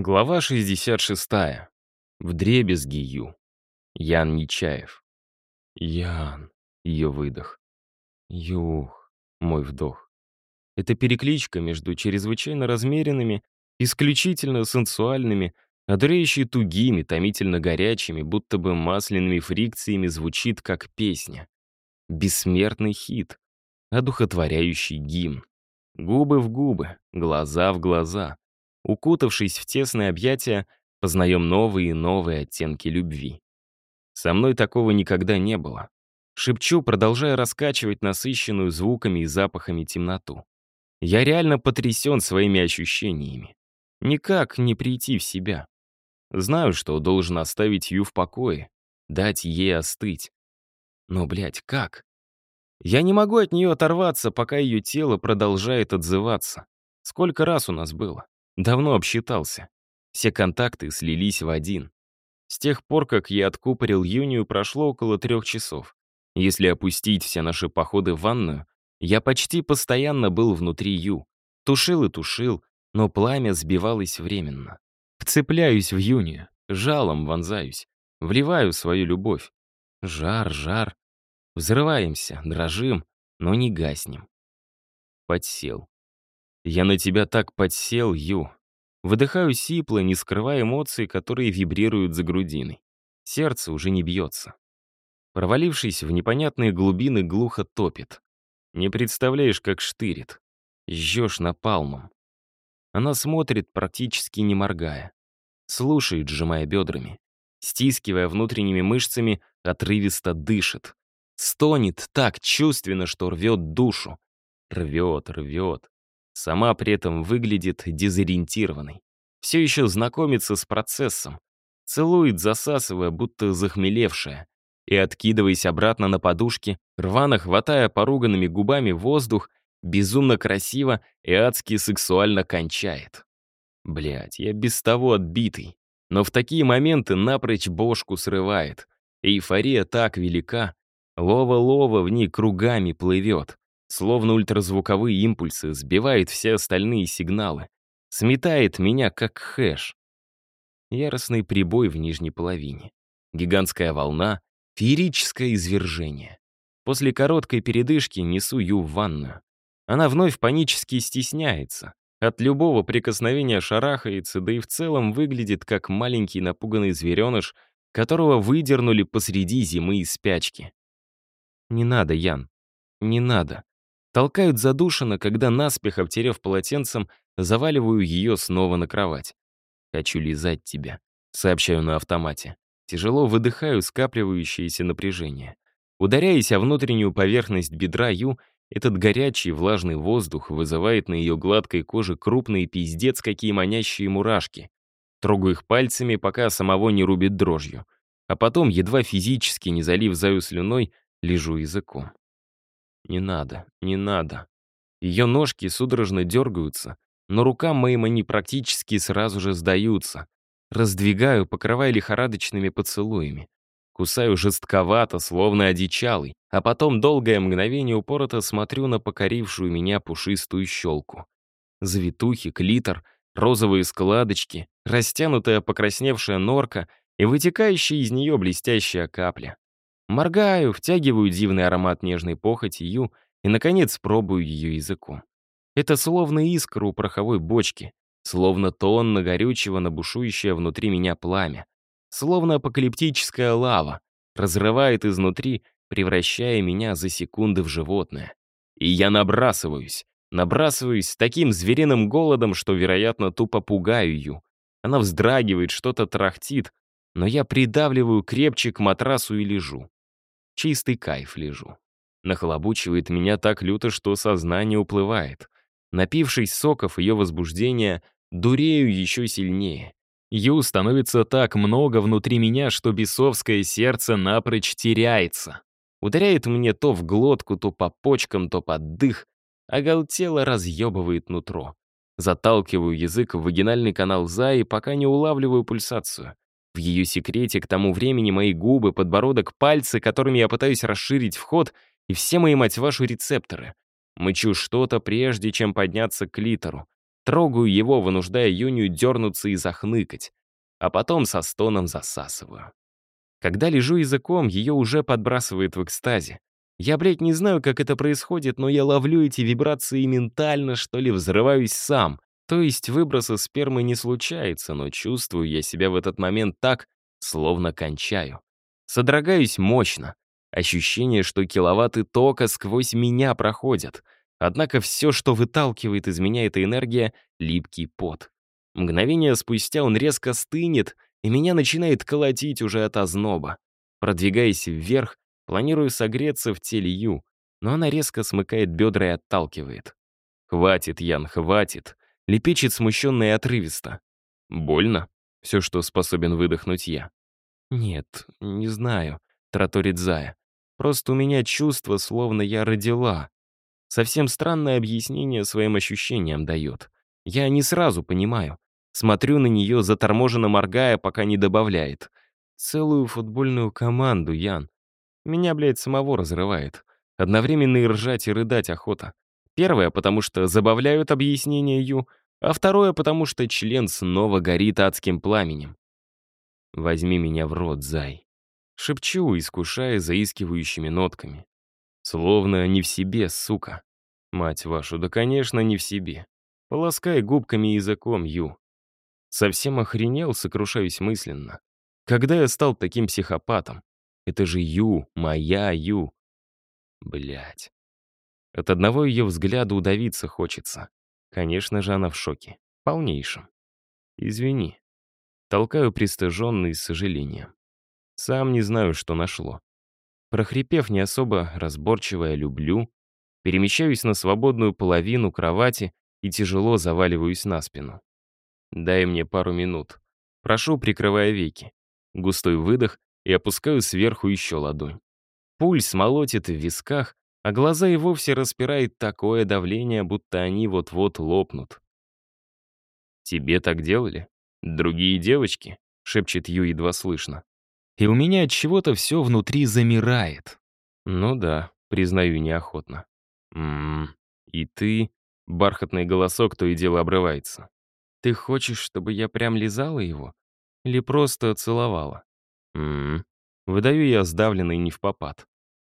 Глава 66. Вдребезги Ю. Ян Нечаев. Ян. Ее выдох. Юх. Мой вдох. Это перекличка между чрезвычайно размеренными, исключительно сенсуальными, одуряющей тугими, томительно горячими, будто бы масляными фрикциями звучит как песня. Бессмертный хит, одухотворяющий гимн. Губы в губы, глаза в глаза — Укутавшись в тесные объятия, познаем новые и новые оттенки любви. Со мной такого никогда не было. Шепчу, продолжая раскачивать насыщенную звуками и запахами темноту. Я реально потрясен своими ощущениями. Никак не прийти в себя. Знаю, что должен оставить Ю в покое, дать ей остыть. Но, блядь, как? Я не могу от нее оторваться, пока ее тело продолжает отзываться. Сколько раз у нас было? Давно обсчитался. Все контакты слились в один. С тех пор, как я откупорил Юнию, прошло около трех часов. Если опустить все наши походы в ванную, я почти постоянно был внутри Ю. Тушил и тушил, но пламя сбивалось временно. Вцепляюсь в Юнию, жалом вонзаюсь, вливаю свою любовь. Жар, жар. Взрываемся, дрожим, но не гаснем. Подсел. Я на тебя так подсел, Ю. Выдыхаю сипло, не скрывая эмоций, которые вибрируют за грудиной. Сердце уже не бьется. Провалившись в непонятные глубины, глухо топит. Не представляешь, как штырит. Жжешь напалмом. Она смотрит, практически не моргая. Слушает, сжимая бедрами. Стискивая внутренними мышцами, отрывисто дышит. Стонет так чувственно, что рвет душу. Рвет, рвет. Сама при этом выглядит дезориентированной. Все еще знакомится с процессом. Целует, засасывая, будто захмелевшая. И, откидываясь обратно на подушки, рвано хватая поруганными губами воздух, безумно красиво и адски сексуально кончает. Блять, я без того отбитый. Но в такие моменты напрочь бошку срывает. Эйфория так велика. Лова-лова в ней кругами плывет. Словно ультразвуковые импульсы, сбивает все остальные сигналы. Сметает меня, как хэш. Яростный прибой в нижней половине. Гигантская волна, феерическое извержение. После короткой передышки несу Ю в ванную. Она вновь панически стесняется. От любого прикосновения шарахается, да и в целом выглядит как маленький напуганный звереныш, которого выдернули посреди зимы из спячки. «Не надо, Ян, не надо», Толкают задушенно, когда наспех, обтерев полотенцем, заваливаю ее снова на кровать. «Хочу лизать тебя», — сообщаю на автомате. Тяжело выдыхаю скапливающееся напряжение. Ударяясь о внутреннюю поверхность бедра Ю, этот горячий влажный воздух вызывает на ее гладкой коже крупные пиздец какие манящие мурашки. Трогаю их пальцами, пока самого не рубит дрожью. А потом, едва физически не залив заю слюной, лежу языком. Не надо, не надо. Ее ножки судорожно дергаются, но рукам моим они практически сразу же сдаются. Раздвигаю, покрывая лихорадочными поцелуями. Кусаю жестковато, словно одичалый, а потом долгое мгновение упорото смотрю на покорившую меня пушистую щелку. Завитухи, клитор, розовые складочки, растянутая покрасневшая норка и вытекающая из нее блестящая капля. Моргаю, втягиваю дивный аромат нежной похоти Ю и, наконец, пробую ее языком. Это словно искра у пороховой бочки, словно тонна горючего, набушующее внутри меня пламя, словно апокалиптическая лава, разрывает изнутри, превращая меня за секунды в животное. И я набрасываюсь, набрасываюсь с таким звериным голодом, что, вероятно, тупо пугаю ее. Она вздрагивает, что-то трахтит, но я придавливаю крепче к матрасу и лежу. Чистый кайф лежу. Нахлобучивает меня так люто, что сознание уплывает. Напившись соков ее возбуждения, дурею еще сильнее. Ю становится так много внутри меня, что бесовское сердце напрочь теряется. Ударяет мне то в глотку, то по почкам, то под дых, оголтело разъебывает нутро. Заталкиваю язык в вагинальный канал Заи, пока не улавливаю пульсацию. В ее секрете к тому времени мои губы, подбородок, пальцы, которыми я пытаюсь расширить вход, и все мои, мать вашу, рецепторы. Мычу что-то, прежде чем подняться к литеру. Трогаю его, вынуждая Юнию дернуться и захныкать, а потом со стоном засасываю. Когда лежу языком, ее уже подбрасывает в экстазе. Я, блядь, не знаю, как это происходит, но я ловлю эти вибрации ментально, что ли, взрываюсь сам. То есть выброса спермы не случается, но чувствую я себя в этот момент так, словно кончаю. Содрогаюсь мощно. Ощущение, что киловатты тока сквозь меня проходят. Однако все, что выталкивает из меня эта энергия — липкий пот. Мгновение спустя он резко стынет, и меня начинает колотить уже от озноба. Продвигаясь вверх, Планирую согреться в теле Ю, но она резко смыкает бедра и отталкивает. «Хватит, Ян, хватит!» Лепечет смущенно и отрывисто. «Больно?» Все, что способен выдохнуть я. «Нет, не знаю», — траторит Зая. «Просто у меня чувство, словно я родила». Совсем странное объяснение своим ощущениям дает. Я не сразу понимаю. Смотрю на нее, заторможенно моргая, пока не добавляет. «Целую футбольную команду, Ян. Меня, блядь, самого разрывает. Одновременно и ржать, и рыдать охота. Первое, потому что забавляют объяснения Ю, а второе, потому что член снова горит адским пламенем. «Возьми меня в рот, зай». Шепчу, искушая заискивающими нотками. Словно не в себе, сука. Мать вашу, да, конечно, не в себе. Полоскай губками и языком, Ю. Совсем охренел, сокрушаюсь мысленно. Когда я стал таким психопатом? Это же Ю, моя Ю. Блять. От одного ее взгляда удавиться хочется. Конечно же, она в шоке. Полнейшем. Извини. Толкаю пристыженный с сожалением. Сам не знаю, что нашло. Прохрипев не особо разборчивое «люблю», перемещаюсь на свободную половину кровати и тяжело заваливаюсь на спину. Дай мне пару минут. Прошу, прикрывая веки. Густой выдох и опускаю сверху еще ладонь. Пульс молотит в висках, а глаза и вовсе распирает такое давление, будто они вот-вот лопнут. «Тебе так делали? Другие девочки?» — шепчет Ю едва слышно. И у меня от чего-то все внутри замирает. Ну да, признаю неохотно. Ммм, и ты... Бархатный голосок то и дело обрывается. Ты хочешь, чтобы я прям лизала его? Или просто целовала? Ммм. Выдаю я сдавленный не в попад.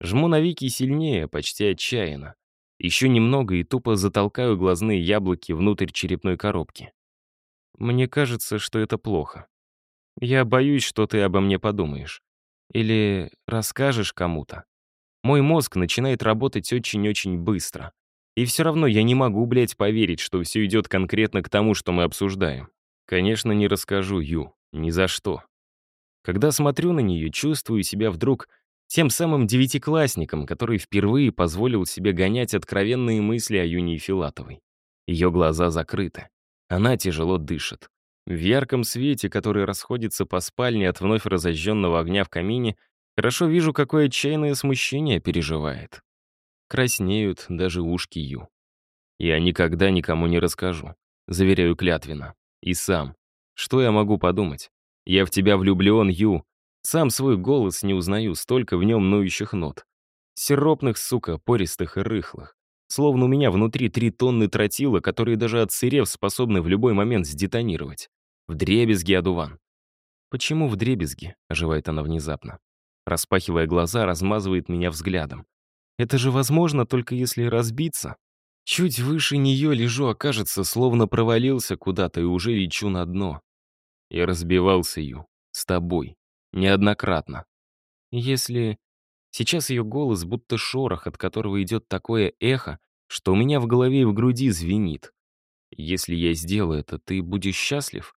Жму на веки сильнее, почти отчаянно. Еще немного и тупо затолкаю глазные яблоки внутрь черепной коробки. Мне кажется, что это плохо. Я боюсь, что ты обо мне подумаешь. Или расскажешь кому-то. Мой мозг начинает работать очень-очень быстро. И все равно я не могу, блядь, поверить, что все идет конкретно к тому, что мы обсуждаем. Конечно, не расскажу, Ю. Ни за что. Когда смотрю на нее, чувствую себя вдруг тем самым девятиклассником, который впервые позволил себе гонять откровенные мысли о Юнии Филатовой. Ее глаза закрыты. Она тяжело дышит. В ярком свете, который расходится по спальне от вновь разожженного огня в камине, хорошо вижу, какое отчаянное смущение переживает. Краснеют даже ушки Ю. Я никогда никому не расскажу, заверяю клятвенно. И сам. Что я могу подумать? Я в тебя влюблен, Ю. Сам свой голос не узнаю, столько в нем ноющих нот. Сиропных, сука, пористых и рыхлых. Словно у меня внутри три тонны тротила, которые даже отсырев способны в любой момент сдетонировать. В дребезги, Адуван. «Почему в дребезги?» — оживает она внезапно. Распахивая глаза, размазывает меня взглядом. «Это же возможно, только если разбиться. Чуть выше нее лежу, окажется, словно провалился куда-то и уже лечу на дно. Я разбивался, Ю. С тобой. Неоднократно. Если... Сейчас ее голос будто шорох, от которого идет такое эхо, что у меня в голове и в груди звенит. Если я сделаю это, ты будешь счастлив?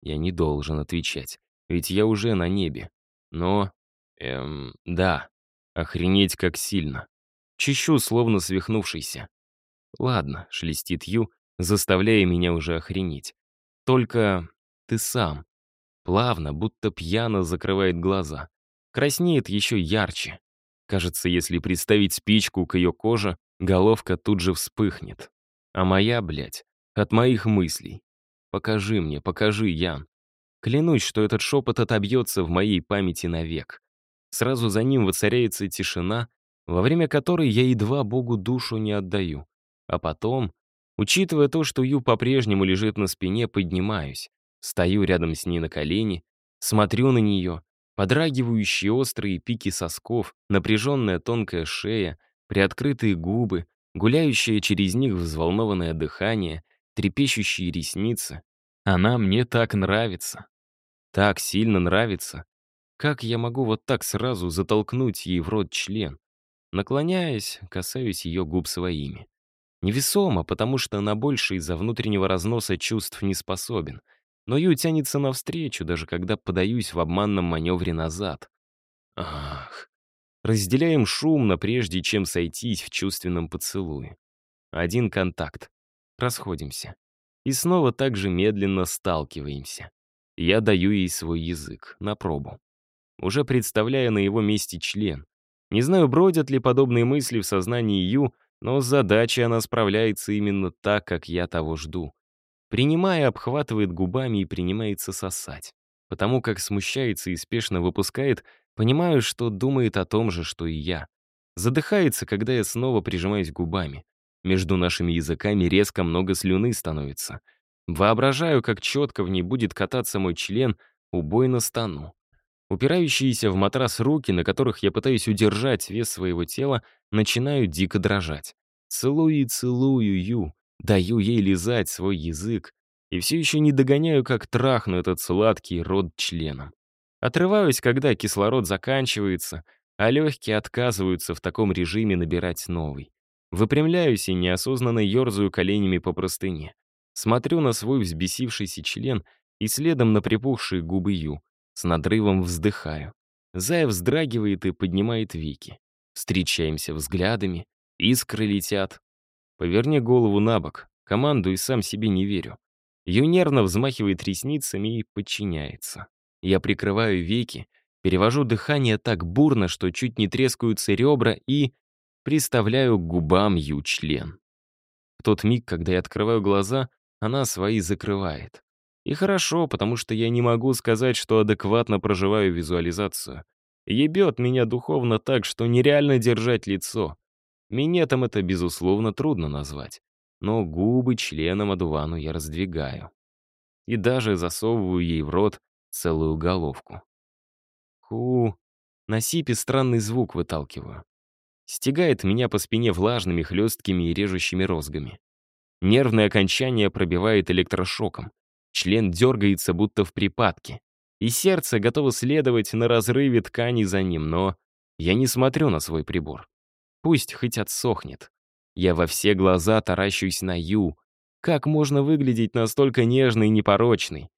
Я не должен отвечать, ведь я уже на небе. Но... Эм, да. Охренеть как сильно. Чищу, словно свихнувшийся. Ладно, шелестит Ю, заставляя меня уже охренеть. Только ты сам. Плавно, будто пьяно закрывает глаза. Краснеет еще ярче. Кажется, если приставить спичку к ее коже, головка тут же вспыхнет. А моя, блядь, от моих мыслей. Покажи мне, покажи, Ян. Клянусь, что этот шепот отобьется в моей памяти навек. Сразу за ним воцаряется тишина, во время которой я едва Богу душу не отдаю. А потом Учитывая то, что Ю по-прежнему лежит на спине, поднимаюсь. Стою рядом с ней на колени, смотрю на нее, подрагивающие острые пики сосков, напряженная тонкая шея, приоткрытые губы, гуляющее через них взволнованное дыхание, трепещущие ресницы. Она мне так нравится. Так сильно нравится. Как я могу вот так сразу затолкнуть ей в рот член? Наклоняясь, касаюсь ее губ своими. Невесомо, потому что на больше из-за внутреннего разноса чувств не способен. Но Ю тянется навстречу, даже когда подаюсь в обманном маневре назад. Ах. Разделяем шумно, прежде чем сойтись в чувственном поцелуе. Один контакт. Расходимся. И снова так же медленно сталкиваемся. Я даю ей свой язык, на пробу. Уже представляя на его месте член. Не знаю, бродят ли подобные мысли в сознании Ю, но с задачей она справляется именно так, как я того жду. Принимая, обхватывает губами и принимается сосать. Потому как смущается и спешно выпускает, понимаю, что думает о том же, что и я. Задыхается, когда я снова прижимаюсь губами. Между нашими языками резко много слюны становится. Воображаю, как четко в ней будет кататься мой член, убойно стану. Упирающиеся в матрас руки, на которых я пытаюсь удержать вес своего тела, начинают дико дрожать. Целую и целую Ю, даю ей лизать свой язык, и все еще не догоняю, как трахну этот сладкий рот членом. Отрываюсь, когда кислород заканчивается, а легкие отказываются в таком режиме набирать новый. Выпрямляюсь и неосознанно ерзаю коленями по простыне. Смотрю на свой взбесившийся член и следом на припухшие губы Ю. С надрывом вздыхаю. Зая вздрагивает и поднимает веки. Встречаемся взглядами, искры летят. Поверни голову на бок, команду и сам себе не верю. Ю нервно взмахивает ресницами и подчиняется. Я прикрываю веки, перевожу дыхание так бурно, что чуть не трескаются ребра и приставляю к губам Ю член. В тот миг, когда я открываю глаза, она свои закрывает. И хорошо, потому что я не могу сказать, что адекватно проживаю визуализацию. Ебет меня духовно так, что нереально держать лицо. Минетом это, безусловно, трудно назвать. Но губы членом одувану я раздвигаю. И даже засовываю ей в рот целую головку. Ху, на сипе странный звук выталкиваю стегает меня по спине влажными, хлесткими и режущими розгами. Нервное окончание пробивает электрошоком. Член дергается, будто в припадке. И сердце готово следовать на разрыве ткани за ним, но я не смотрю на свой прибор. Пусть хоть отсохнет. Я во все глаза таращусь на Ю. Как можно выглядеть настолько нежной и непорочной?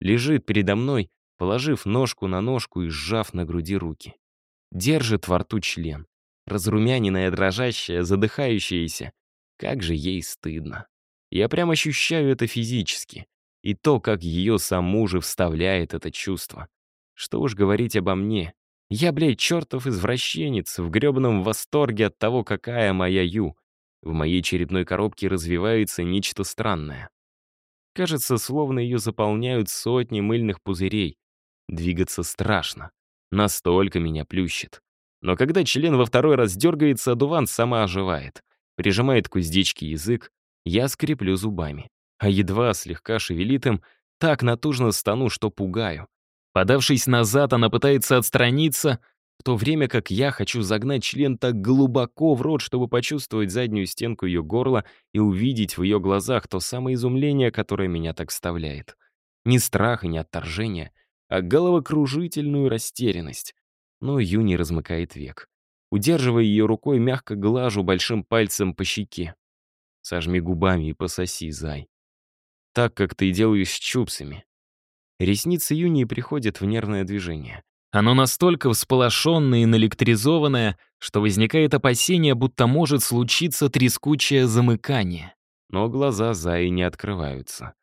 Лежит передо мной, положив ножку на ножку и сжав на груди руки. Держит во рту член разрумяненная, дрожащая, задыхающаяся. Как же ей стыдно. Я прям ощущаю это физически. И то, как ее саму же вставляет это чувство. Что уж говорить обо мне. Я, блядь, чертов извращенец, в гребаном восторге от того, какая моя Ю. В моей черепной коробке развивается нечто странное. Кажется, словно ее заполняют сотни мыльных пузырей. Двигаться страшно. Настолько меня плющит. Но когда член во второй раз дергается, одуван сама оживает. Прижимает к уздечке язык, я скреплю зубами. А едва слегка шевелит им, так натужно стану, что пугаю. Подавшись назад, она пытается отстраниться, в то время как я хочу загнать член так глубоко в рот, чтобы почувствовать заднюю стенку ее горла и увидеть в ее глазах то самое изумление, которое меня так вставляет. Страх и не отторжение, а головокружительную растерянность но Юни размыкает век. Удерживая ее рукой, мягко глажу большим пальцем по щеке. Сожми губами и пососи, зай. Так, как ты делаешь с чупсами. Ресницы Юнии приходят в нервное движение. Оно настолько всполошенное и наэлектризованное, что возникает опасение, будто может случиться трескучее замыкание. Но глаза Заи не открываются.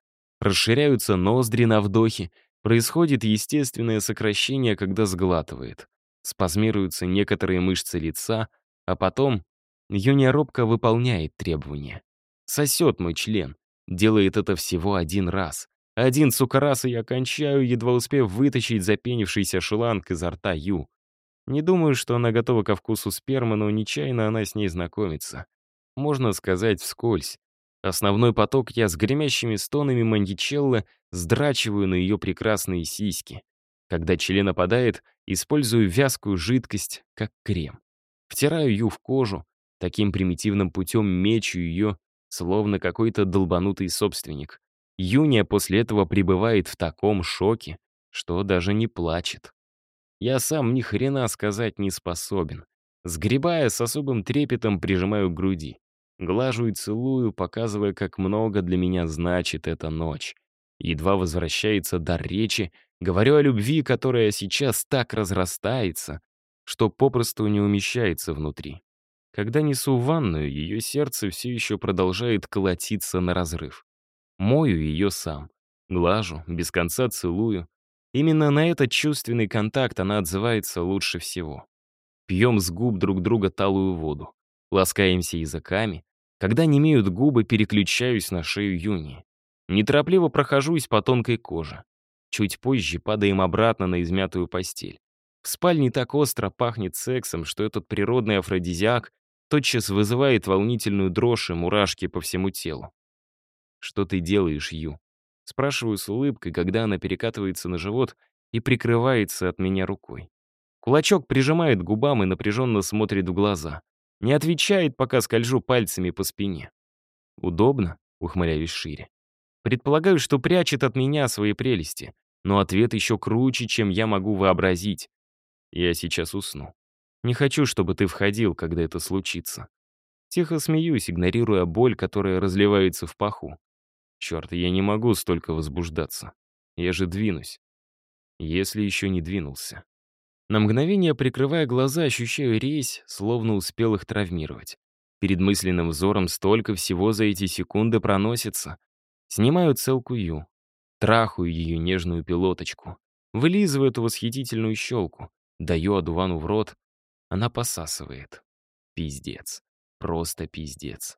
Расширяются ноздри на вдохе, происходит естественное сокращение, когда сглатывает. Спазмируются некоторые мышцы лица, а потом Юния робко выполняет требования. Сосет мой член. Делает это всего один раз. Один, сука, раз, и я кончаю, едва успев вытащить запенившийся шланг изо рта Ю. Не думаю, что она готова ко вкусу спермы, но нечаянно она с ней знакомится. Можно сказать вскользь. Основной поток я с гремящими стонами мандичеллы сдрачиваю на ее прекрасные сиськи. Когда член опадает, использую вязкую жидкость, как крем. Втираю ее в кожу, таким примитивным путем мечу ее, словно какой-то долбанутый собственник. Юния после этого пребывает в таком шоке, что даже не плачет. Я сам ни хрена сказать не способен. Сгребая с особым трепетом, прижимаю к груди. Глажу и целую, показывая, как много для меня значит эта ночь. Едва возвращается дар речи, говорю о любви, которая сейчас так разрастается, что попросту не умещается внутри. Когда несу в ванную, ее сердце все еще продолжает колотиться на разрыв. Мою ее сам. Глажу, без конца целую. Именно на этот чувственный контакт она отзывается лучше всего. Пьем с губ друг друга талую воду. Ласкаемся языками. Когда не имеют губы, переключаюсь на шею Юни. Неторопливо прохожусь по тонкой коже. Чуть позже падаем обратно на измятую постель. В спальне так остро пахнет сексом, что этот природный афродизиак тотчас вызывает волнительную дрожь и мурашки по всему телу. «Что ты делаешь, Ю?» Спрашиваю с улыбкой, когда она перекатывается на живот и прикрывается от меня рукой. Кулачок прижимает губам и напряженно смотрит в глаза. Не отвечает, пока скольжу пальцами по спине. «Удобно?» — ухмыляюсь шире. Предполагаю, что прячет от меня свои прелести, но ответ еще круче, чем я могу вообразить. Я сейчас усну. Не хочу, чтобы ты входил, когда это случится. Тихо смеюсь, игнорируя боль, которая разливается в паху. Черт, я не могу столько возбуждаться. Я же двинусь. Если еще не двинулся. На мгновение, прикрывая глаза, ощущаю резь, словно успел их травмировать. Перед мысленным взором столько всего за эти секунды проносится. Снимаю целку Ю. Трахаю ее нежную пилоточку. Вылизываю эту восхитительную щелку. Даю одувану в рот. Она посасывает. Пиздец. Просто пиздец.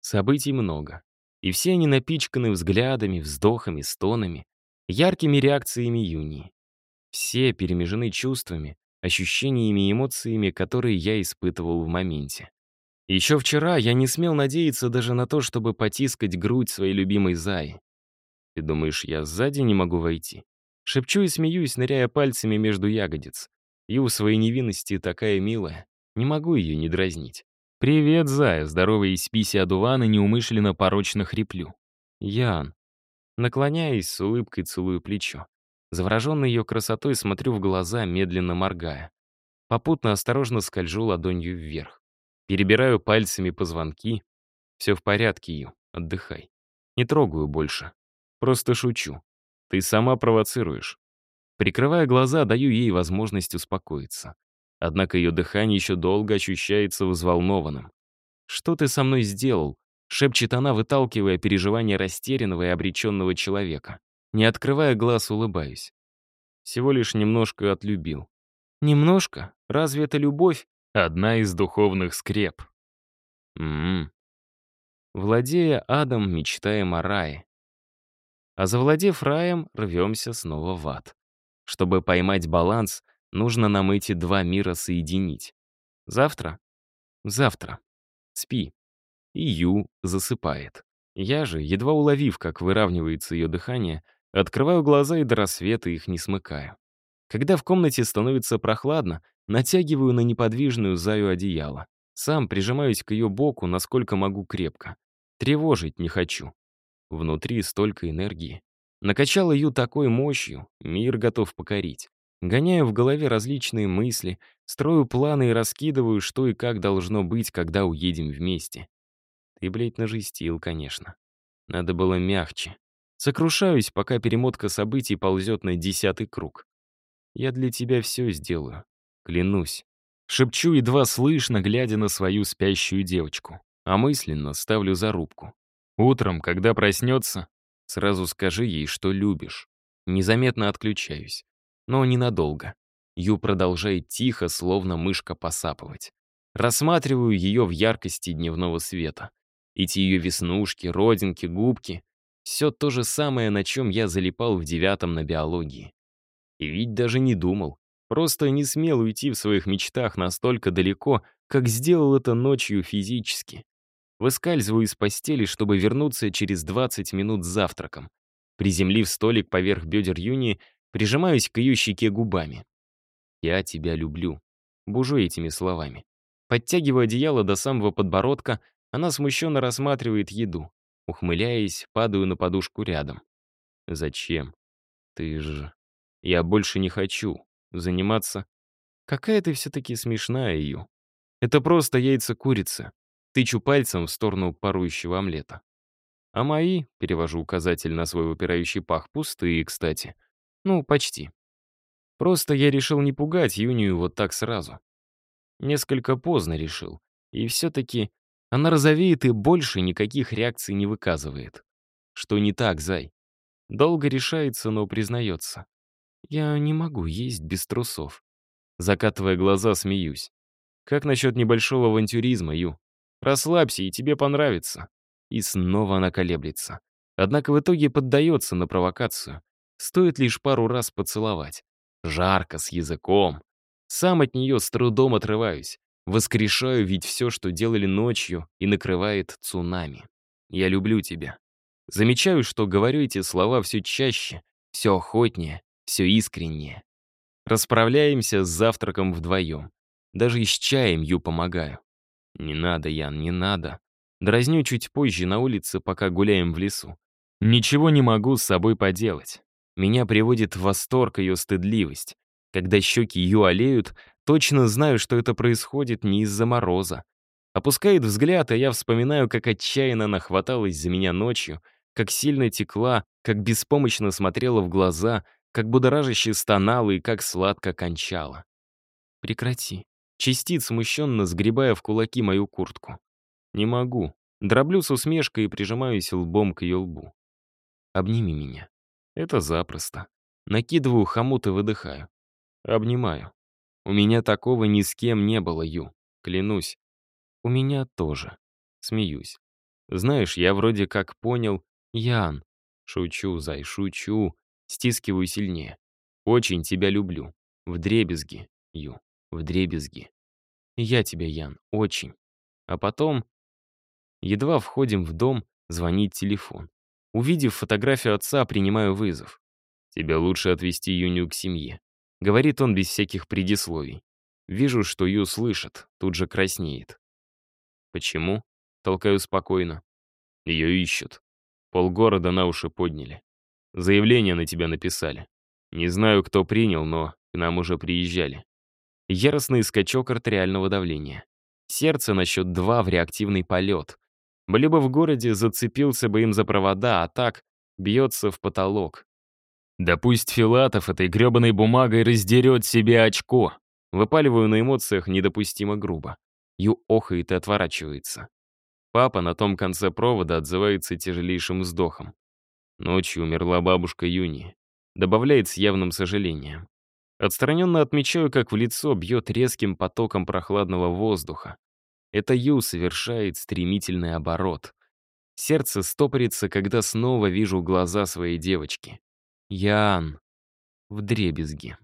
Событий много. И все они напичканы взглядами, вздохами, стонами, яркими реакциями Юнии. Все перемежены чувствами, ощущениями и эмоциями, которые я испытывал в моменте. Еще вчера я не смел надеяться даже на то, чтобы потискать грудь своей любимой Заи. Ты думаешь, я сзади не могу войти? Шепчу и смеюсь, ныряя пальцами между ягодиц. И у своей невинности такая милая. Не могу ее не дразнить. «Привет, Зая!» Здоровая из писи одувана неумышленно порочно хриплю. «Ян». Наклоняясь, с улыбкой целую плечо. Завороженный ее красотой смотрю в глаза, медленно моргая. Попутно осторожно скольжу ладонью вверх. Перебираю пальцами позвонки. Все в порядке, Ю, отдыхай. Не трогаю больше. Просто шучу. Ты сама провоцируешь. Прикрывая глаза, даю ей возможность успокоиться. Однако ее дыхание еще долго ощущается взволнованным. «Что ты со мной сделал?» — шепчет она, выталкивая переживания растерянного и обреченного человека. Не открывая глаз, улыбаюсь. Всего лишь немножко отлюбил. «Немножко? Разве это любовь?» Одна из духовных скреп. Ммм. Владея адом, мечтаем о рае. А завладев раем, рвемся снова в ад. Чтобы поймать баланс, Нужно нам эти два мира соединить. Завтра? Завтра. Спи. И Ю засыпает. Я же, едва уловив, как выравнивается ее дыхание, открываю глаза и до рассвета их не смыкаю. Когда в комнате становится прохладно, натягиваю на неподвижную заю одеяло. Сам прижимаюсь к ее боку, насколько могу крепко. Тревожить не хочу. Внутри столько энергии. Накачал ее такой мощью, мир готов покорить. Гоняю в голове различные мысли, строю планы и раскидываю, что и как должно быть, когда уедем вместе. Ты, блядь, нажестил, конечно. Надо было мягче. Сокрушаюсь, пока перемотка событий ползет на десятый круг. Я для тебя все сделаю. Клянусь. Шепчу едва слышно, глядя на свою спящую девочку. А мысленно ставлю зарубку. Утром, когда проснется, сразу скажи ей, что любишь. Незаметно отключаюсь но ненадолго. Ю продолжает тихо, словно мышка, посапывать. Рассматриваю ее в яркости дневного света. Эти ее веснушки, родинки, губки — все то же самое, на чем я залипал в девятом на биологии. И ведь даже не думал. Просто не смел уйти в своих мечтах настолько далеко, как сделал это ночью физически. Выскальзываю из постели, чтобы вернуться через 20 минут с завтраком. Приземлив столик поверх бедер Юни, прижимаюсь к ее щеке губами. «Я тебя люблю», — бужу этими словами. Подтягиваю одеяло до самого подбородка, она смущенно рассматривает еду. Ухмыляясь, падаю на подушку рядом. «Зачем? Ты же...» «Я больше не хочу заниматься...» «Какая ты все-таки смешная, Ю. Это просто яйца-курица. Тычу пальцем в сторону парующего омлета. А мои, перевожу указатель на свой выпирающий пах, пустые, кстати. Ну, почти. Просто я решил не пугать Юнию вот так сразу. Несколько поздно решил. И все-таки она розовеет и больше никаких реакций не выказывает. Что не так, зай? Долго решается, но признается. Я не могу есть без трусов. Закатывая глаза, смеюсь. Как насчет небольшого авантюризма, Ю? Расслабься, и тебе понравится. И снова она колеблется. Однако в итоге поддается на провокацию. Стоит лишь пару раз поцеловать. Жарко, с языком. Сам от нее с трудом отрываюсь. Воскрешаю ведь все, что делали ночью, и накрывает цунами. Я люблю тебя. Замечаю, что говорю эти слова все чаще, все охотнее, все искреннее. Расправляемся с завтраком вдвоем. Даже и с чаем Ю помогаю. «Не надо, Ян, не надо». Дразню чуть позже на улице, пока гуляем в лесу. Ничего не могу с собой поделать. Меня приводит в восторг ее стыдливость. Когда щеки ее олеют, точно знаю, что это происходит не из-за мороза. Опускает взгляд, а я вспоминаю, как отчаянно она хваталась за меня ночью, как сильно текла, как беспомощно смотрела в глаза, как будоражаще стонала и как сладко кончала. Прекрати. Частиц смущенно сгребая в кулаки мою куртку. Не могу. Дроблю с усмешкой и прижимаюсь лбом к ее лбу. Обними меня. Это запросто. Накидываю хомут и выдыхаю. Обнимаю. У меня такого ни с кем не было, Ю. Клянусь. У меня тоже. Смеюсь. Знаешь, я вроде как понял. Ян. Шучу, зай, шучу. Стискиваю сильнее. Очень тебя люблю. В дребезги, Ю в дребезги. Я тебя, Ян, очень. А потом... Едва входим в дом, звонит телефон. Увидев фотографию отца, принимаю вызов. «Тебя лучше отвезти Юню к семье», — говорит он без всяких предисловий. Вижу, что Ю слышит, тут же краснеет. «Почему?» — толкаю спокойно. Ее ищут. Полгорода на уши подняли. Заявление на тебя написали. Не знаю, кто принял, но к нам уже приезжали. Яростный скачок артериального давления. Сердце на счет два в реактивный полет. Были бы в городе, зацепился бы им за провода, а так бьется в потолок. Да пусть Филатов этой гребаной бумагой раздерет себе очко. Выпаливаю на эмоциях недопустимо грубо. Ю охает и отворачивается. Папа на том конце провода отзывается тяжелейшим вздохом. Ночью умерла бабушка Юни. Добавляет с явным сожалением. Отстраненно отмечаю, как в лицо бьет резким потоком прохладного воздуха. Это Ю совершает стремительный оборот. Сердце стопорится, когда снова вижу глаза своей девочки. Ян. В дребезги.